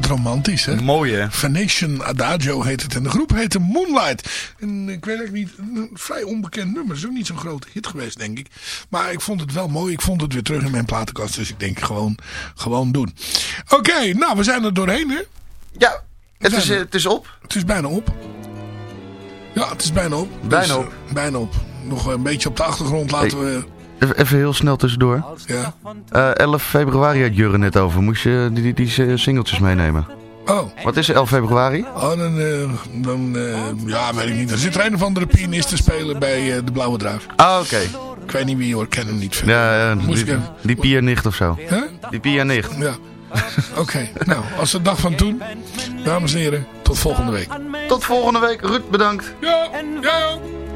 wat romantisch, hè? Mooi, hè? Venetian Adagio heet het. En de groep heette Moonlight. En ik weet eigenlijk niet, een vrij onbekend nummer. Dat is ook niet zo'n grote hit geweest, denk ik. Maar ik vond het wel mooi. Ik vond het weer terug in mijn platenkast. Dus ik denk gewoon, gewoon doen. Oké, nou, we zijn er doorheen, hè? Ja, het is, het is op. Het is bijna op. Ja, het is bijna op. Bijna Dus, op. eh, bijna op. Nog een beetje op de achtergrond laten we... Even, even heel snel tussendoor. Ja. Eh 11 februari had Jurre net over. Moest je die, die, die singeltjes meenemen? Oh, Wat is er 11 februari? oh dan, eh, dan eh, ja, weet ik niet. Dan zit er een of andere pianist te spelen bij eh, de Blauwe Draak. Ah, oké. Ik weet niet wie hoor, ik ken hem niet verder. Ja, ja, ik die, die pianist of zo. Hè? Die pianist. Ja. Oké, nou, als de dag van toen. Dames en heren, tot volgende week. Tot volgende week. Ruud, bedankt. Ja, jij ook.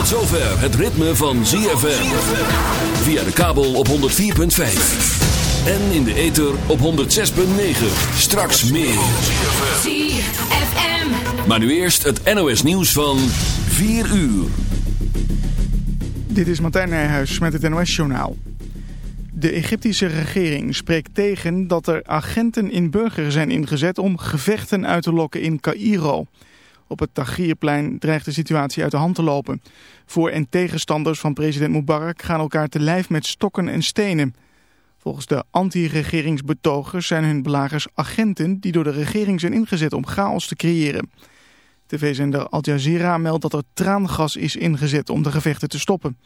Tot zover het ritme van ZFM. Via de kabel op 104.5. En in de ether op 106.9. Straks meer. ZFM. Maar nu eerst het NOS nieuws van 4 uur. Dit is Martijn Nijhuis met het NOS-journaal. De Egyptische regering spreekt tegen dat er agenten in burger zijn ingezet om gevechten uit te lokken in Cairo. Op het Tahrirplein dreigt de situatie uit de hand te lopen. Voor- en tegenstanders van president Mubarak gaan elkaar te lijf met stokken en stenen. Volgens de anti-regeringsbetogers zijn hun belagers agenten die door de regering zijn ingezet om chaos te creëren. TV-zender Al Jazeera meldt dat er traangas is ingezet om de gevechten te stoppen.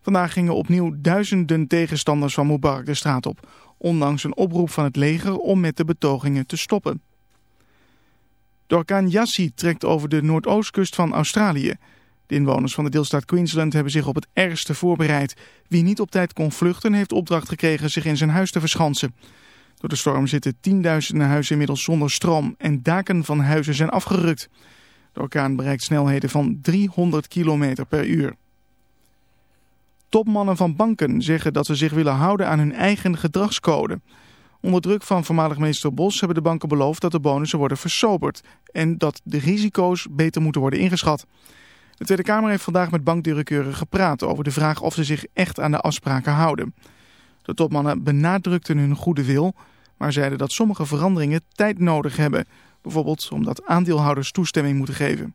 Vandaag gingen opnieuw duizenden tegenstanders van Mubarak de straat op, ondanks een oproep van het leger om met de betogingen te stoppen. De orkaan Yassi trekt over de noordoostkust van Australië. De inwoners van de deelstaat Queensland hebben zich op het ergste voorbereid. Wie niet op tijd kon vluchten heeft opdracht gekregen zich in zijn huis te verschansen. Door de storm zitten tienduizenden huizen inmiddels zonder stroom en daken van huizen zijn afgerukt. De orkaan bereikt snelheden van 300 km per uur. Topmannen van banken zeggen dat ze zich willen houden aan hun eigen gedragscode. Onder druk van voormalig minister Bos hebben de banken beloofd dat de bonussen worden versoberd en dat de risico's beter moeten worden ingeschat. De Tweede Kamer heeft vandaag met bankdirecteuren gepraat over de vraag of ze zich echt aan de afspraken houden. De topmannen benadrukten hun goede wil, maar zeiden dat sommige veranderingen tijd nodig hebben. Bijvoorbeeld omdat aandeelhouders toestemming moeten geven.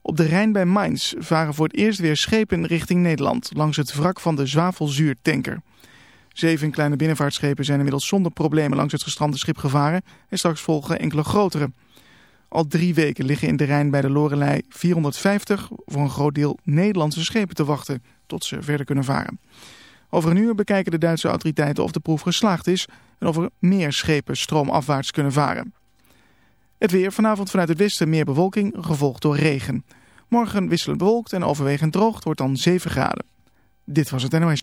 Op de Rijn bij Mainz varen voor het eerst weer schepen richting Nederland langs het wrak van de zwavelzuurtanker. Zeven kleine binnenvaartschepen zijn inmiddels zonder problemen langs het gestrande schip gevaren en straks volgen enkele grotere. Al drie weken liggen in de Rijn bij de Lorelei 450 voor een groot deel Nederlandse schepen te wachten tot ze verder kunnen varen. Over een uur bekijken de Duitse autoriteiten of de proef geslaagd is en of er meer schepen stroomafwaarts kunnen varen. Het weer vanavond vanuit het westen meer bewolking, gevolgd door regen. Morgen wisselend bewolkt en overwegend droog, wordt dan 7 graden. Dit was het NOS.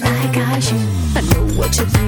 like I should. I know what you're thinking,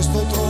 questo trono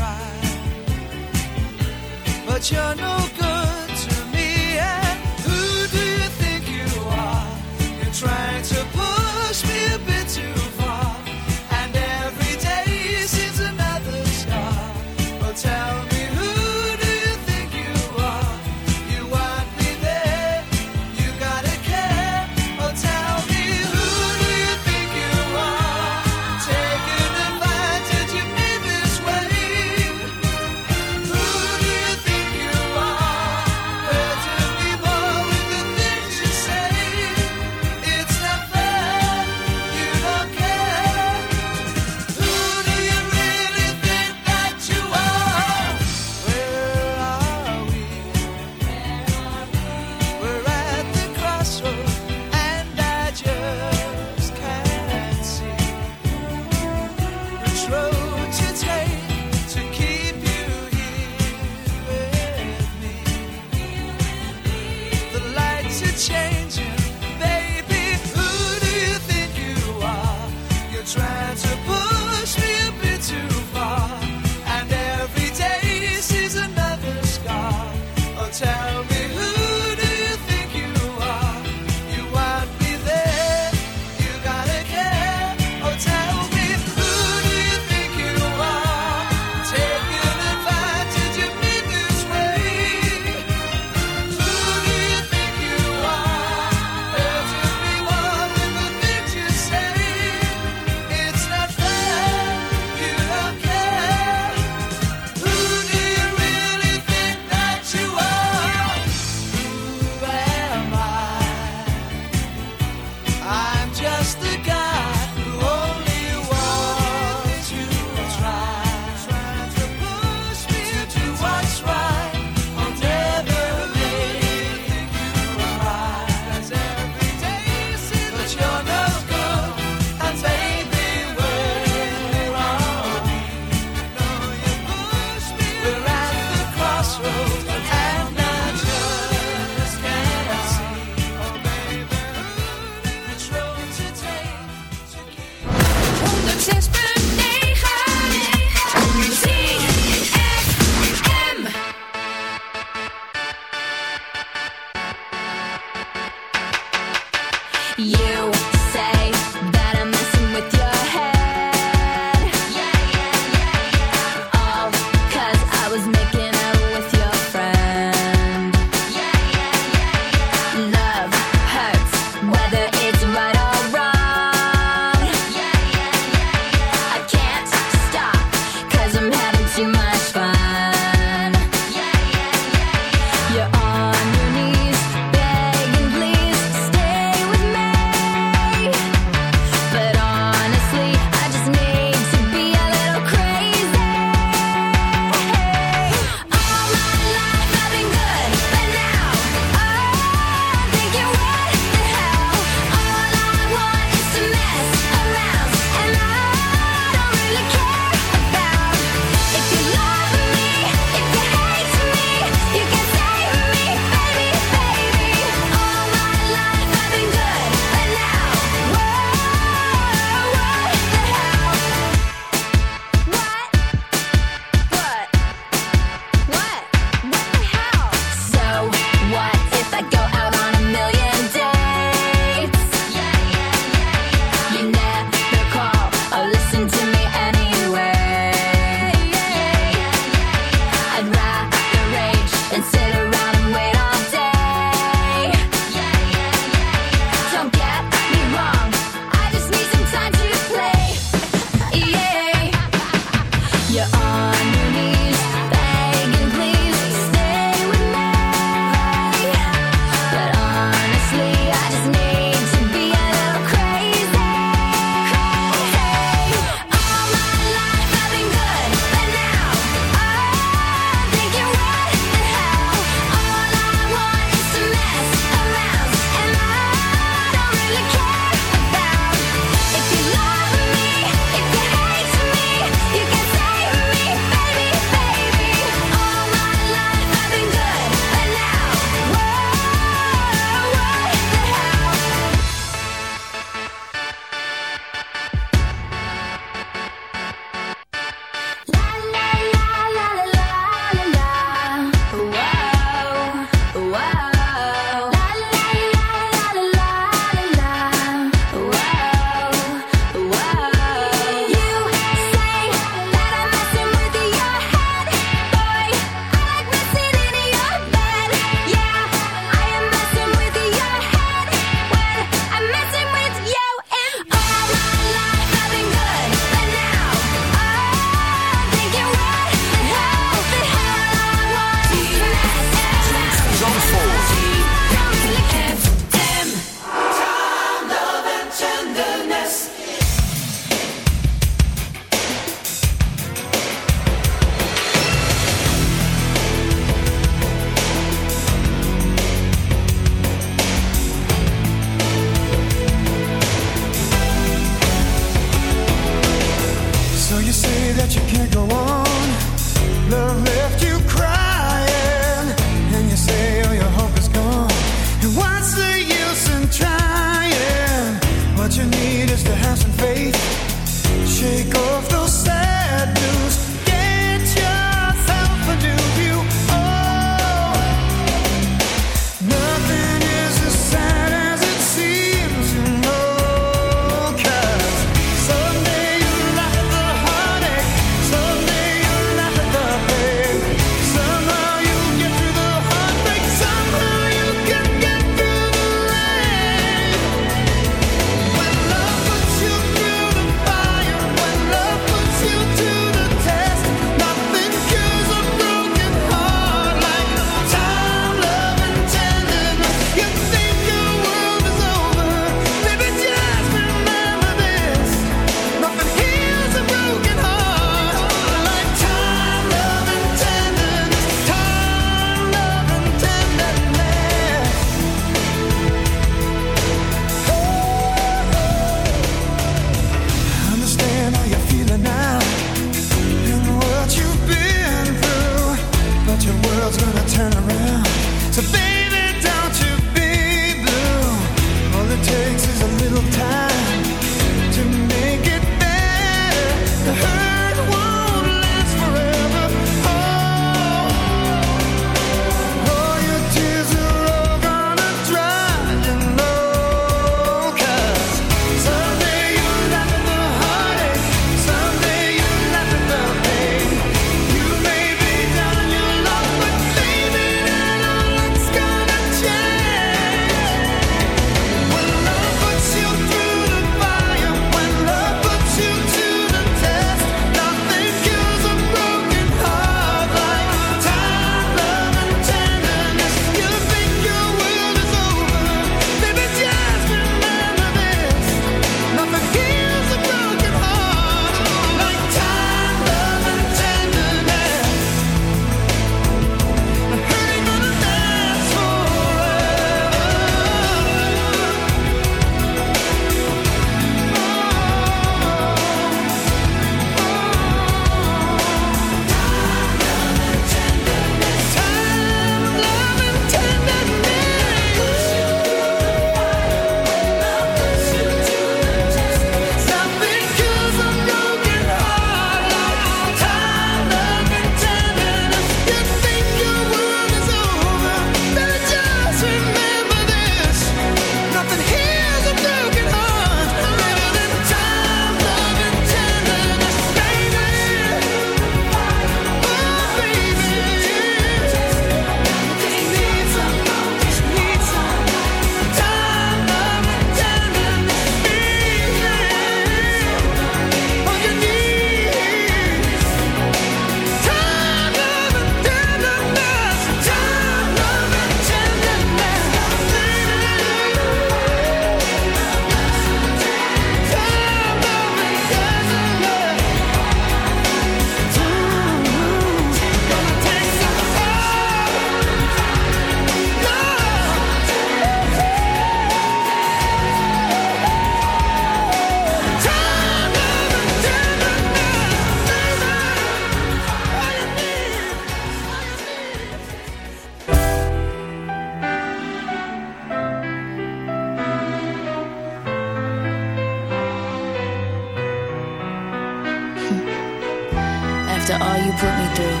After all you put me through,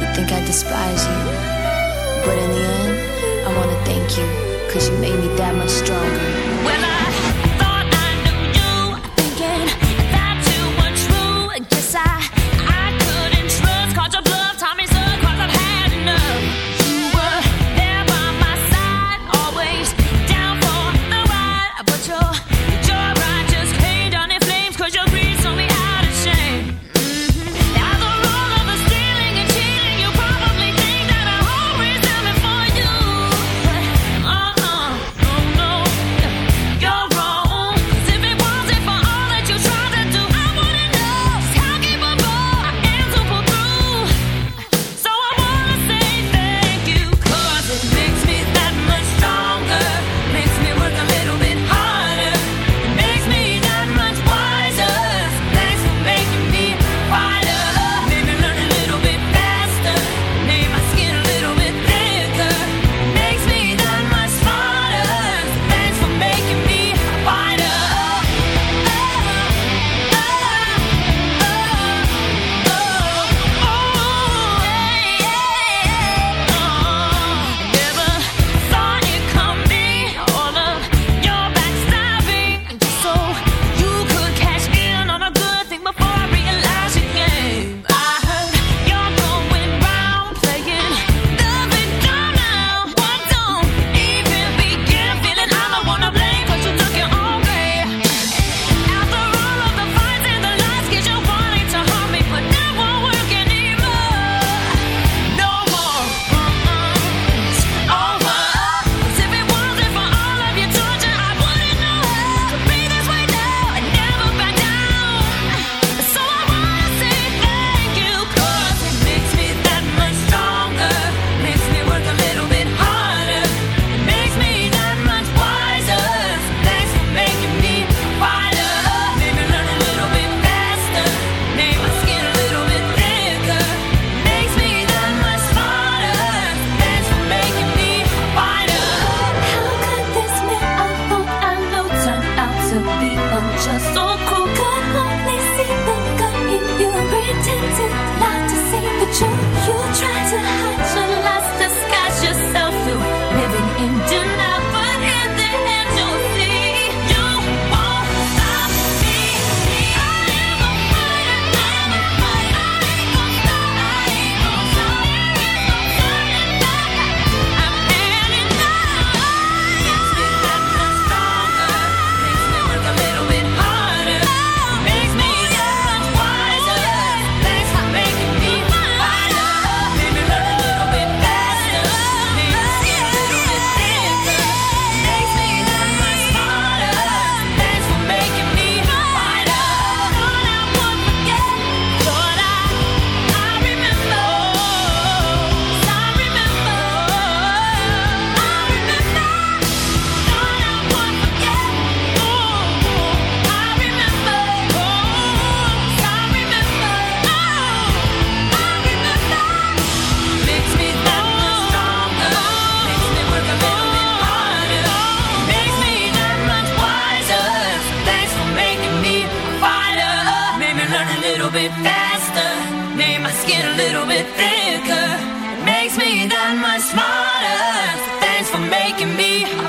you think I despise you. But in the end, I wanna thank you, cause you made me that much stronger. When I faster, made my skin a little bit thicker. Makes me that much smarter. Thanks for making me a